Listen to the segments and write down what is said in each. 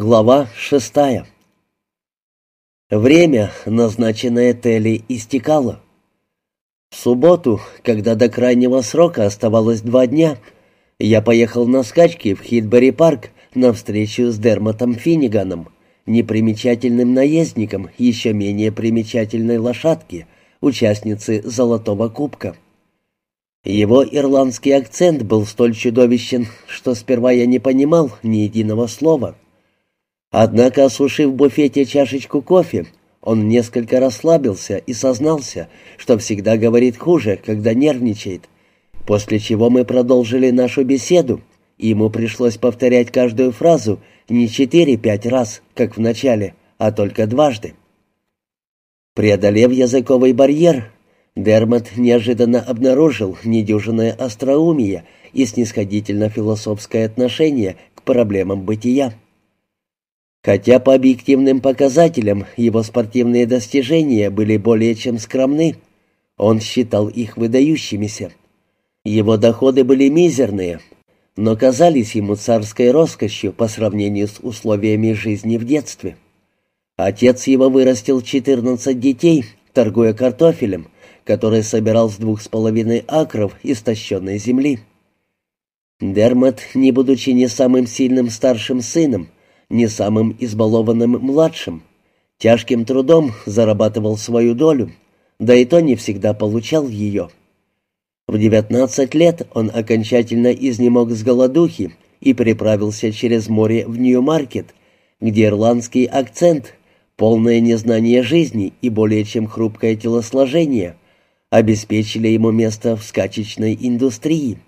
Глава шестая Время, назначенное Телли, истекало. В субботу, когда до крайнего срока оставалось два дня, я поехал на скачки в Хитбери-парк на встречу с Дермотом Финниганом, непримечательным наездником еще менее примечательной лошадки, участницы «Золотого кубка». Его ирландский акцент был столь чудовищен, что сперва я не понимал ни единого слова — Однако, осушив в буфете чашечку кофе, он несколько расслабился и сознался, что всегда говорит хуже, когда нервничает, после чего мы продолжили нашу беседу, и ему пришлось повторять каждую фразу не четыре-пять раз, как в начале, а только дважды. Преодолев языковый барьер, Дермат неожиданно обнаружил недюжинное остроумие и снисходительно-философское отношение к проблемам бытия. Хотя по объективным показателям его спортивные достижения были более чем скромны, он считал их выдающимися. Его доходы были мизерные, но казались ему царской роскошью по сравнению с условиями жизни в детстве. Отец его вырастил 14 детей, торгуя картофелем, который собирал с двух с половиной акров истощенной земли. Дермат, не будучи не самым сильным старшим сыном, не самым избалованным младшим. Тяжким трудом зарабатывал свою долю, да и то не всегда получал ее. В 19 лет он окончательно изнемог с голодухи и переправился через море в Нью-Маркет, где ирландский акцент, полное незнание жизни и более чем хрупкое телосложение обеспечили ему место в скачечной индустрии,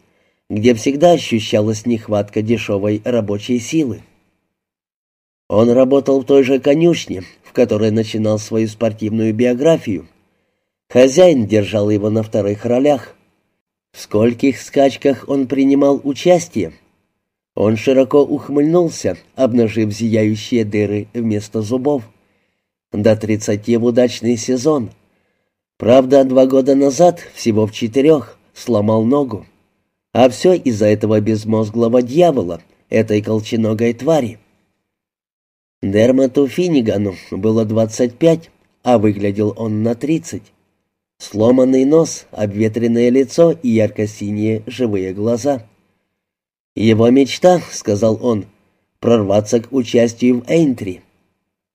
где всегда ощущалась нехватка дешевой рабочей силы. Он работал в той же конюшне, в которой начинал свою спортивную биографию. Хозяин держал его на вторых ролях. В скольких скачках он принимал участие? Он широко ухмыльнулся, обнажив зияющие дыры вместо зубов. До тридцати в удачный сезон. Правда, два года назад, всего в четырех, сломал ногу. А все из-за этого безмозглого дьявола, этой колченогой твари. Дермату Финнигану было 25, а выглядел он на 30. Сломанный нос, обветренное лицо и ярко-синие живые глаза. «Его мечта», — сказал он, — «прорваться к участию в Эйнтри».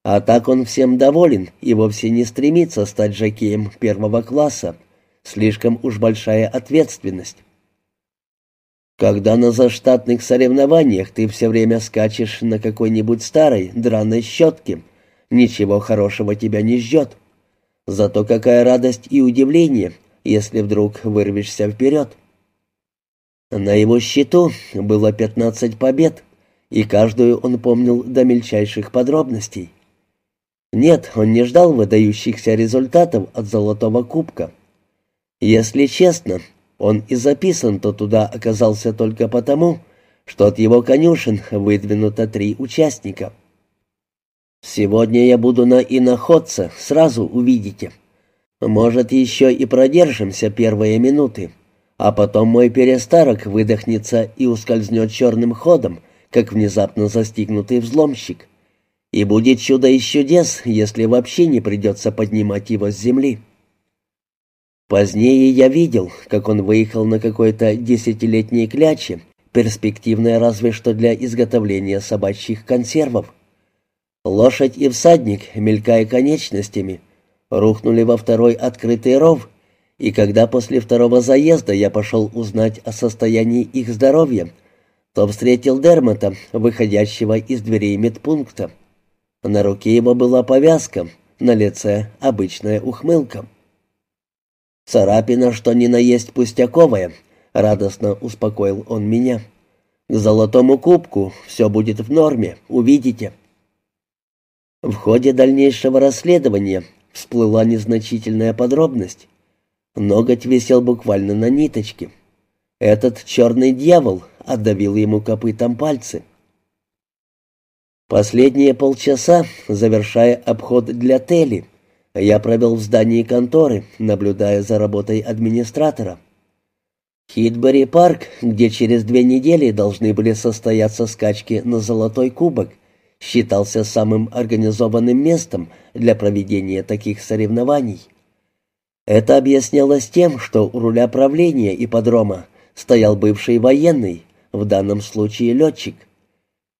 А так он всем доволен и вовсе не стремится стать жокеем первого класса. Слишком уж большая ответственность. Когда на заштатных соревнованиях ты все время скачешь на какой-нибудь старой драной щетке, ничего хорошего тебя не ждет. Зато какая радость и удивление, если вдруг вырвешься вперед. На его счету было пятнадцать побед, и каждую он помнил до мельчайших подробностей. Нет, он не ждал выдающихся результатов от золотого кубка. Если честно, он и записан-то туда оказался только потому, что от его конюшен выдвинуто три участника. Сегодня я буду на иноходце, сразу увидите. Может, еще и продержимся первые минуты, а потом мой перестарок выдохнется и ускользнет черным ходом, как внезапно застигнутый взломщик. И будет чудо из чудес, если вообще не придется поднимать его с земли. Позднее я видел, как он выехал на какой-то десятилетней кляче, перспективной разве что для изготовления собачьих консервов. Лошадь и всадник, мелькая конечностями, рухнули во второй открытый ров, и когда после второго заезда я пошел узнать о состоянии их здоровья, то встретил Дермота, выходящего из дверей медпункта. На руке его была повязка, на лице обычная ухмылка. «Царапина, что ни на есть пустяковая», — радостно успокоил он меня. «К золотому кубку все будет в норме, увидите». В ходе дальнейшего расследования всплыла незначительная подробность. Ноготь висел буквально на ниточке. Этот черный дьявол отдавил ему копытом пальцы. Последние полчаса, завершая обход для Тели, я провел в здании конторы, наблюдая за работой администратора. Хитбери парк, где через две недели должны были состояться скачки на золотой кубок, считался самым организованным местом для проведения таких соревнований. Это объяснялось тем, что у руля правления ипподрома стоял бывший военный, в данном случае летчик.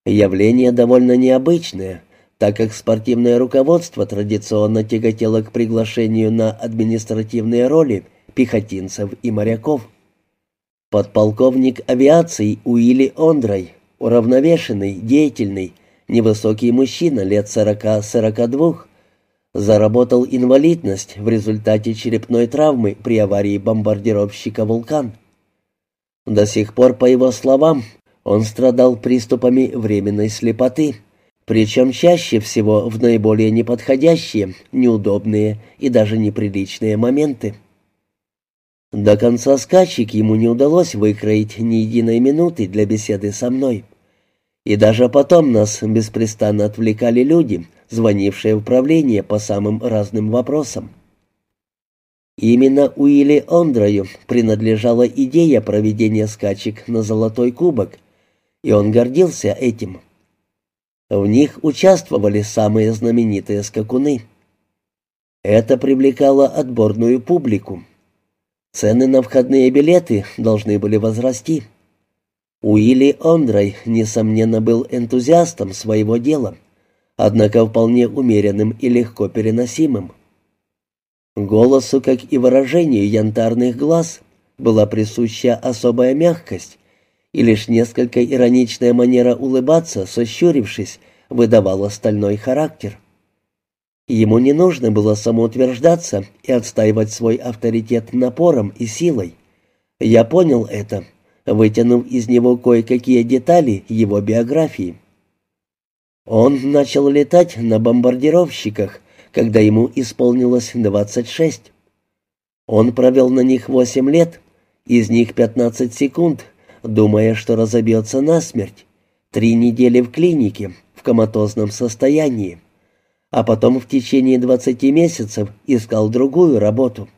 Явление довольно необычное, так как спортивное руководство традиционно тяготело к приглашению на административные роли пехотинцев и моряков. Подполковник авиации Уилли Ондрой, уравновешенный, деятельный, невысокий мужчина лет 40-42, заработал инвалидность в результате черепной травмы при аварии бомбардировщика «Вулкан». До сих пор, по его словам, он страдал приступами временной слепоты, причем чаще всего в наиболее неподходящие, неудобные и даже неприличные моменты. До конца скачек ему не удалось выкроить ни единой минуты для беседы со мной. И даже потом нас беспрестанно отвлекали люди, звонившие в управление по самым разным вопросам. Именно Уилли Ондрою принадлежала идея проведения скачек на Золотой Кубок, и он гордился этим. В них участвовали самые знаменитые скакуны. Это привлекало отборную публику. Цены на входные билеты должны были возрасти. Уилли Ондрой, несомненно, был энтузиастом своего дела, однако вполне умеренным и легко переносимым. Голосу, как и выражению янтарных глаз, была присуща особая мягкость, и лишь несколько ироничная манера улыбаться, сощурившись, выдавала стальной характер. Ему не нужно было самоутверждаться и отстаивать свой авторитет напором и силой. Я понял это, вытянув из него кое-какие детали его биографии. Он начал летать на бомбардировщиках, когда ему исполнилось 26. Он провел на них 8 лет, из них 15 секунд думая, что разобьется насмерть. Три недели в клинике, в коматозном состоянии. А потом в течение двадцати месяцев искал другую работу.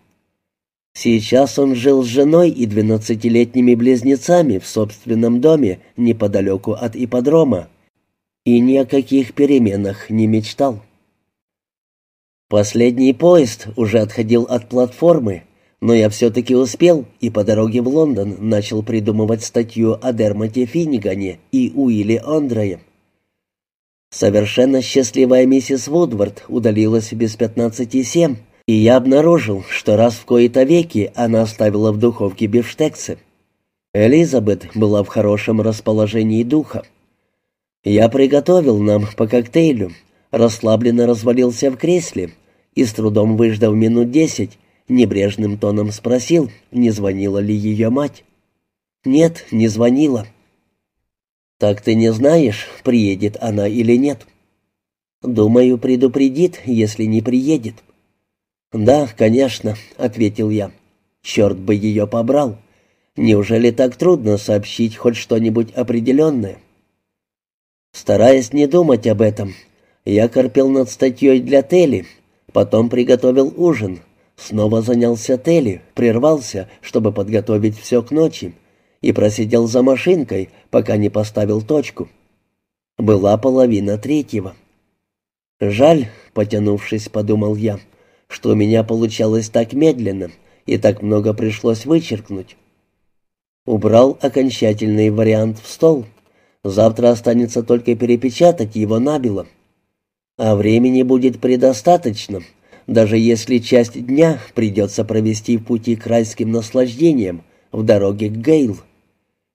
Сейчас он жил с женой и двенадцатилетними близнецами в собственном доме неподалеку от ипподрома и ни о каких переменах не мечтал. Последний поезд уже отходил от платформы, но я все-таки успел и по дороге в Лондон начал придумывать статью о Дермате Финнигане и Уилле Андрее. Совершенно счастливая миссис Вудвард удалилась без пятнадцати семь, и я обнаружил, что раз в кои-то веки она оставила в духовке бифштексы. Элизабет была в хорошем расположении духа. Я приготовил нам по коктейлю, расслабленно развалился в кресле и, с трудом выждав минут десять, Небрежным тоном спросил, не звонила ли ее мать. «Нет, не звонила». «Так ты не знаешь, приедет она или нет?» «Думаю, предупредит, если не приедет». «Да, конечно», — ответил я. «Черт бы ее побрал. Неужели так трудно сообщить хоть что-нибудь определенное?» Стараясь не думать об этом, я корпел над статьей для Тели, потом приготовил ужин, Снова занялся Телли, прервался, чтобы подготовить все к ночи, и просидел за машинкой, пока не поставил точку. Была половина третьего. «Жаль», — потянувшись, подумал я, — «что у меня получалось так медленно, и так много пришлось вычеркнуть». Убрал окончательный вариант в стол. Завтра останется только перепечатать его набело. А времени будет предостаточно, даже если часть дня придется провести в пути к райским наслаждениям в дороге к Гейл.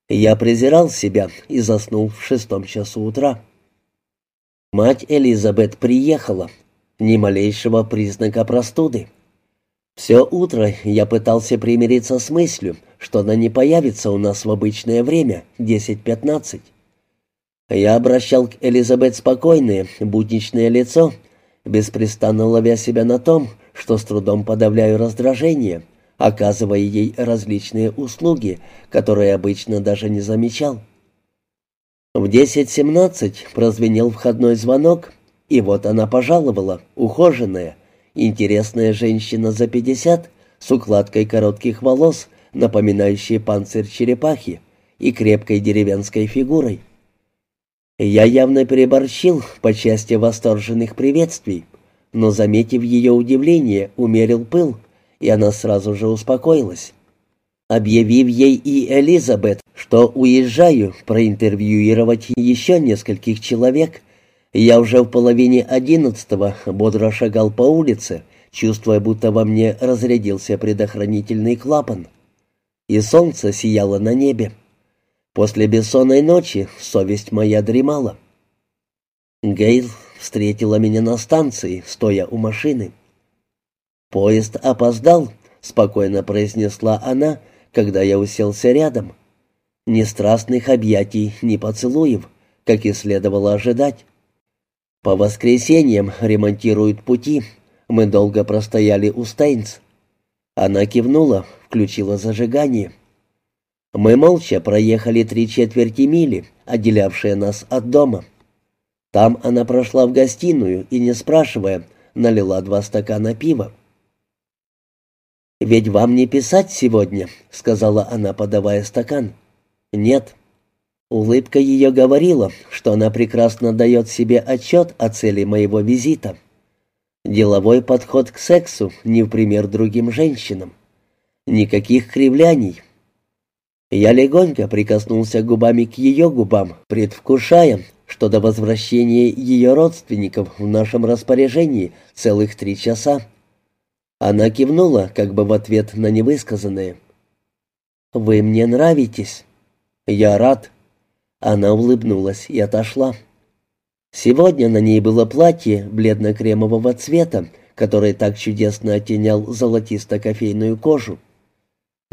Я презирал себя и заснул в шестом часу утра. Мать Элизабет приехала. Ни малейшего признака простуды. Все утро я пытался примириться с мыслью, что она не появится у нас в обычное время, 10-15. Я обращал к Элизабет спокойное, будничное лицо беспрестанно ловя себя на том, что с трудом подавляю раздражение, оказывая ей различные услуги, которые обычно даже не замечал. В 10.17 прозвенел входной звонок, и вот она пожаловала, ухоженная, интересная женщина за 50, с укладкой коротких волос, напоминающей панцирь черепахи, и крепкой деревенской фигурой. Я явно переборщил по части восторженных приветствий, но, заметив ее удивление, умерил пыл, и она сразу же успокоилась. Объявив ей и Элизабет, что уезжаю проинтервьюировать еще нескольких человек, я уже в половине одиннадцатого бодро шагал по улице, чувствуя, будто во мне разрядился предохранительный клапан. И солнце сияло на небе. После бессонной ночи совесть моя дремала. Гейл встретила меня на станции, стоя у машины. «Поезд опоздал», — спокойно произнесла она, когда я уселся рядом. Ни страстных объятий, ни поцелуев, как и следовало ожидать. По воскресеньям ремонтируют пути. Мы долго простояли у Стейнс. Она кивнула, включила зажигание. Мы молча проехали три четверти мили, отделявшие нас от дома. Там она прошла в гостиную и, не спрашивая, налила два стакана пива. «Ведь вам не писать сегодня», — сказала она, подавая стакан. «Нет». Улыбка ее говорила, что она прекрасно дает себе отчет о цели моего визита. Деловой подход к сексу не в пример другим женщинам. Никаких кривляний. Я легонько прикоснулся губами к ее губам, предвкушая, что до возвращения ее родственников в нашем распоряжении целых три часа. Она кивнула, как бы в ответ на невысказанное. «Вы мне нравитесь». «Я рад», она улыбнулась и отошла. Сегодня на ней было платье бледно-кремового цвета, которое так чудесно оттенял золотисто-кофейную кожу.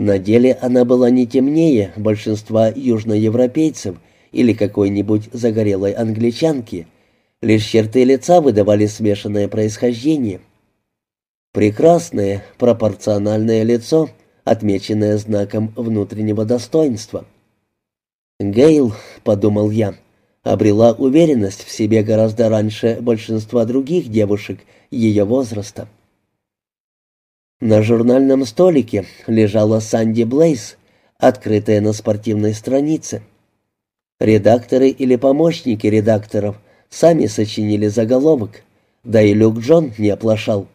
На деле она была не темнее большинства южноевропейцев или какой-нибудь загорелой англичанки, лишь черты лица выдавали смешанное происхождение. Прекрасное, пропорциональное лицо, отмеченное знаком внутреннего достоинства — Гейл, подумал я, обрела уверенность в себе гораздо раньше большинства других девушек ее возраста. На журнальном столике лежала Санди Блейз, открытая на спортивной странице. Редакторы или помощники редакторов сами сочинили заголовок, да и Люк Джон не оплошал.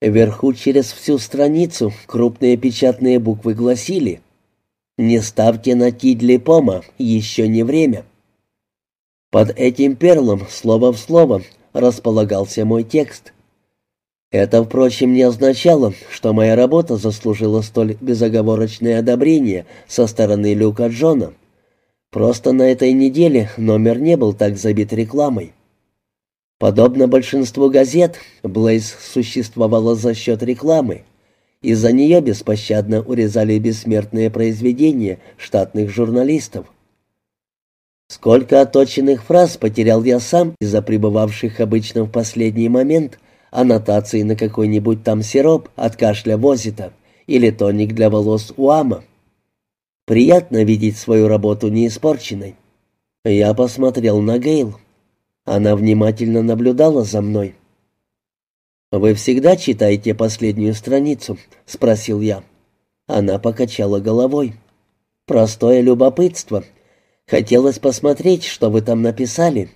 Вверху через всю страницу крупные печатные буквы гласили не ставьте на Тидли Пома, еще не время. Под этим перлом, слово в слово, располагался мой текст. Это, впрочем, не означало, что моя работа заслужила столь безоговорочное одобрение со стороны Люка Джона. Просто на этой неделе номер не был так забит рекламой. Подобно большинству газет, Блейз существовала за счет рекламы. Из-за нее беспощадно урезали бессмертные произведения штатных журналистов. Сколько оточенных фраз потерял я сам из-за пребывавших обычно в последний момент аннотаций на какой-нибудь там сироп от кашля Возита или тоник для волос Уама. Приятно видеть свою работу неиспорченной. Я посмотрел на Гейл. Она внимательно наблюдала за мной. «Вы всегда читаете последнюю страницу?» — спросил я. Она покачала головой. «Простое любопытство. Хотелось посмотреть, что вы там написали.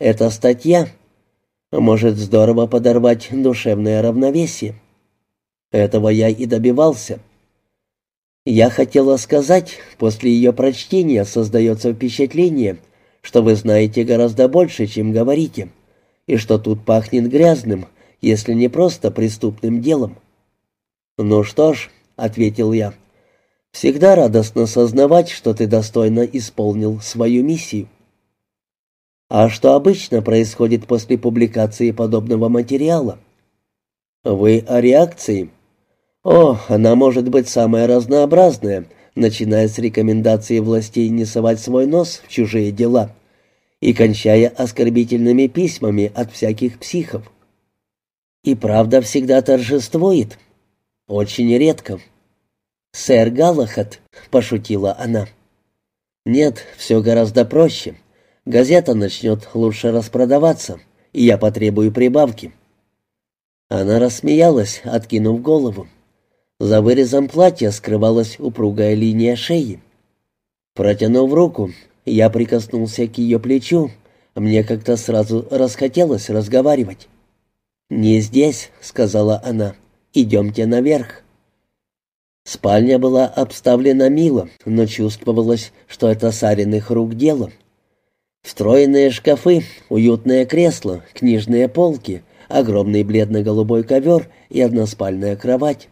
Это статья. Может, здорово подорвать душевное равновесие». Этого я и добивался. Я хотела сказать, после ее прочтения создается впечатление, что вы знаете гораздо больше, чем говорите, и что тут пахнет грязным, если не просто преступным делом. «Ну что ж», — ответил я, — «всегда радостно сознавать, что ты достойно исполнил свою миссию». «А что обычно происходит после публикации подобного материала?» «Вы о реакции?» «О, она может быть самая разнообразная, начиная с рекомендации властей не совать свой нос в чужие дела» и кончая оскорбительными письмами от всяких психов. И правда всегда торжествует. Очень редко. «Сэр Галахат», — пошутила она. «Нет, все гораздо проще. Газета начнет лучше распродаваться, и я потребую прибавки». Она рассмеялась, откинув голову. За вырезом платья скрывалась упругая линия шеи. Протянув руку, я прикоснулся к ее плечу, Мне как-то сразу расхотелось разговаривать. «Не здесь», — сказала она. «Идемте наверх». Спальня была обставлена мило, но чувствовалось, что это Сариных рук дело. Встроенные шкафы, уютное кресло, книжные полки, огромный бледно-голубой ковер и односпальная кровать.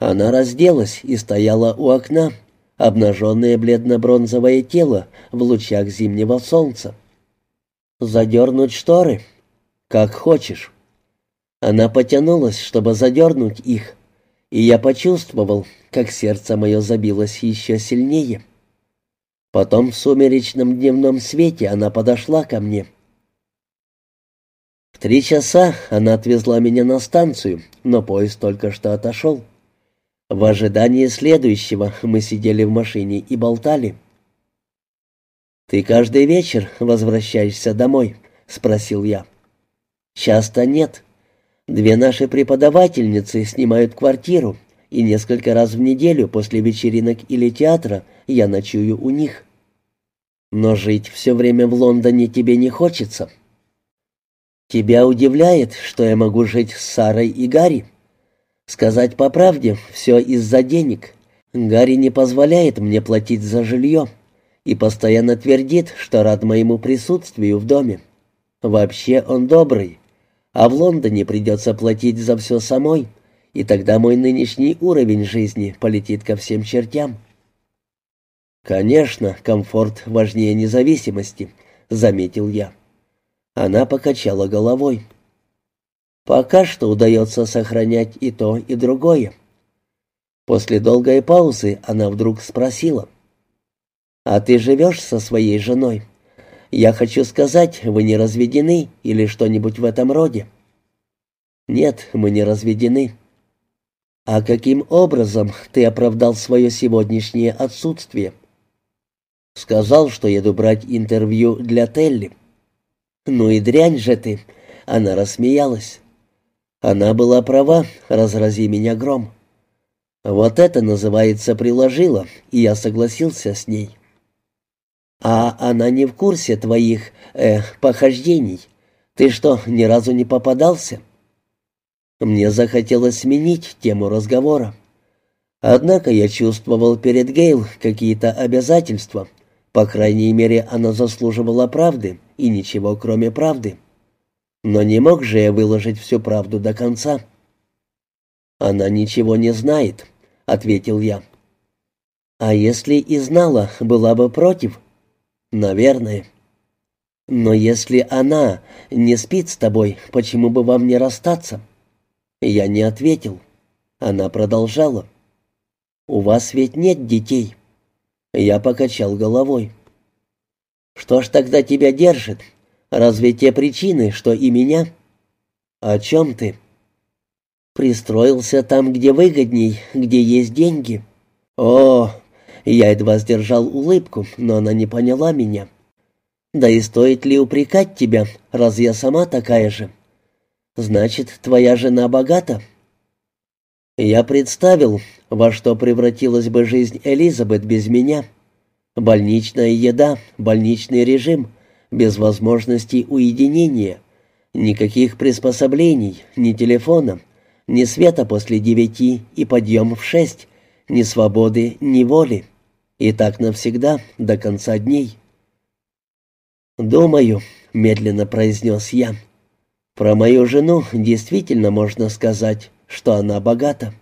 Она разделась и стояла у окна, обнаженное бледно-бронзовое тело в лучах зимнего солнца. «Задернуть шторы?» «Как хочешь». Она потянулась, чтобы задернуть их, и я почувствовал, как сердце мое забилось еще сильнее. Потом в сумеречном дневном свете она подошла ко мне. В три часа она отвезла меня на станцию, но поезд только что отошел. В ожидании следующего мы сидели в машине и болтали. «Ты каждый вечер возвращаешься домой?» — спросил я. «Часто нет. Две наши преподавательницы снимают квартиру, и несколько раз в неделю после вечеринок или театра я ночую у них. Но жить все время в Лондоне тебе не хочется. Тебя удивляет, что я могу жить с Сарой и Гарри? Сказать по правде, все из-за денег. Гарри не позволяет мне платить за жилье и постоянно твердит, что рад моему присутствию в доме. Вообще он добрый, а в Лондоне придется платить за все самой, и тогда мой нынешний уровень жизни полетит ко всем чертям. «Конечно, комфорт важнее независимости», — заметил я. Она покачала головой. «Пока что удается сохранять и то, и другое». После долгой паузы она вдруг спросила. «А ты живешь со своей женой?» Я хочу сказать, вы не разведены или что-нибудь в этом роде. Нет, мы не разведены. А каким образом ты оправдал свое сегодняшнее отсутствие? Сказал, что еду брать интервью для Телли. Ну и дрянь же ты. Она рассмеялась. Она была права, разрази меня гром. Вот это называется приложила, и я согласился с ней. «А она не в курсе твоих, э, похождений. Ты что, ни разу не попадался?» Мне захотелось сменить тему разговора. Однако я чувствовал перед Гейл какие-то обязательства. По крайней мере, она заслуживала правды, и ничего кроме правды. Но не мог же я выложить всю правду до конца. «Она ничего не знает», — ответил я. «А если и знала, была бы против?» «Наверное». «Но если она не спит с тобой, почему бы вам не расстаться?» Я не ответил. Она продолжала. «У вас ведь нет детей». Я покачал головой. «Что ж тогда тебя держит? Разве те причины, что и меня?» «О чем ты?» «Пристроился там, где выгодней, где есть деньги». «О, я едва сдержал улыбку, но она не поняла меня. «Да и стоит ли упрекать тебя, раз я сама такая же? Значит, твоя жена богата?» Я представил, во что превратилась бы жизнь Элизабет без меня. Больничная еда, больничный режим, без возможности уединения, никаких приспособлений, ни телефона, ни света после девяти и подъем в шесть, ни свободы, ни воли. И так навсегда, до конца дней. «Думаю», — медленно произнес я, — «про мою жену действительно можно сказать, что она богата».